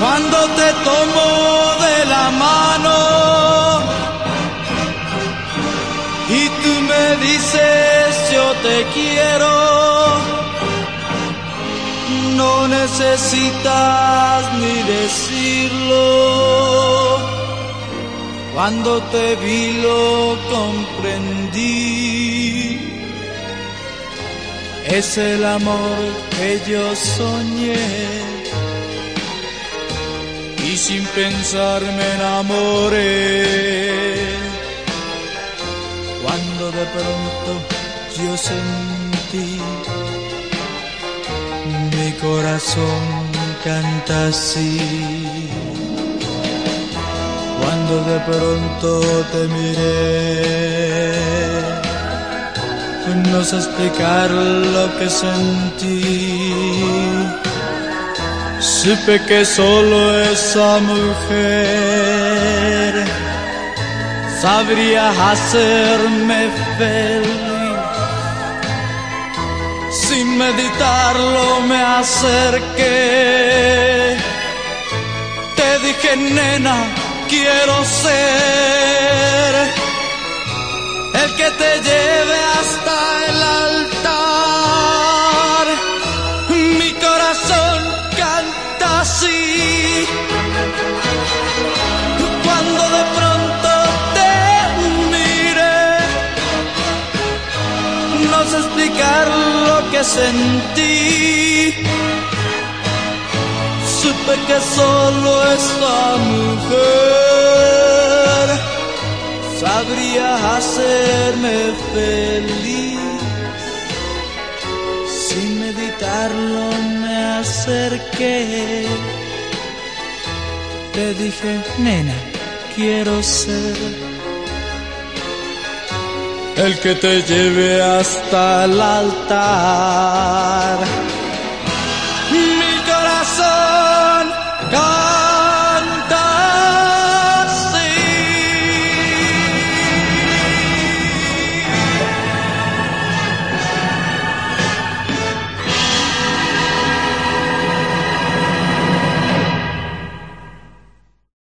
te tomo de la mano y tú me dices yo te quiero. No necesitas ni decirlo. Cuando te vi lo comprendí. Es el amor que yo soñé pensar me enamoré. Cuando de pronto yo sentí mi corazón canta así. Cuando de pronto te miré, no sé explicar lo que sentí. Supe que solo esa mujer sabría hacerme feliz. Sin meditarlo me acerqué. Te dije, nena, quiero ser el que te lleve explicar lo que sentí. Supe que solo esta mujer sabría hacerme feliz. Sin meditarlo me acerqué. Te dije, nena, quiero ser el que te lleve hasta el altar.